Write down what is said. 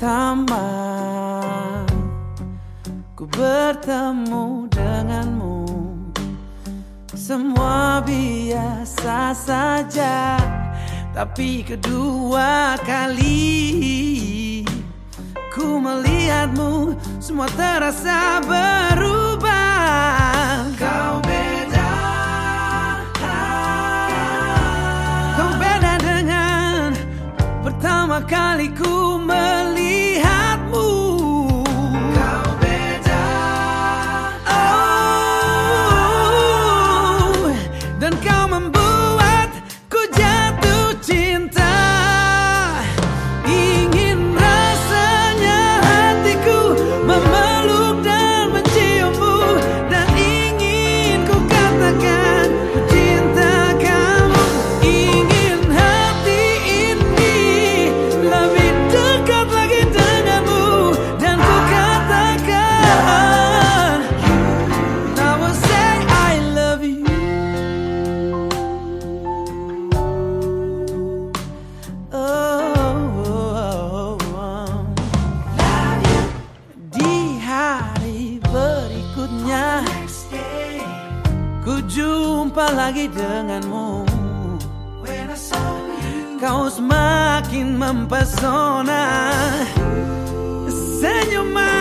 pertama ku bertemu denganmu. Semua biasa saja Tapi kedua kali Ku melihatmu semua terasa berubah. Kau beda Kau beda dengan pertama kali ku melihat. Jumpa lagi denganmu. Kau semakin mempesona. Senyuman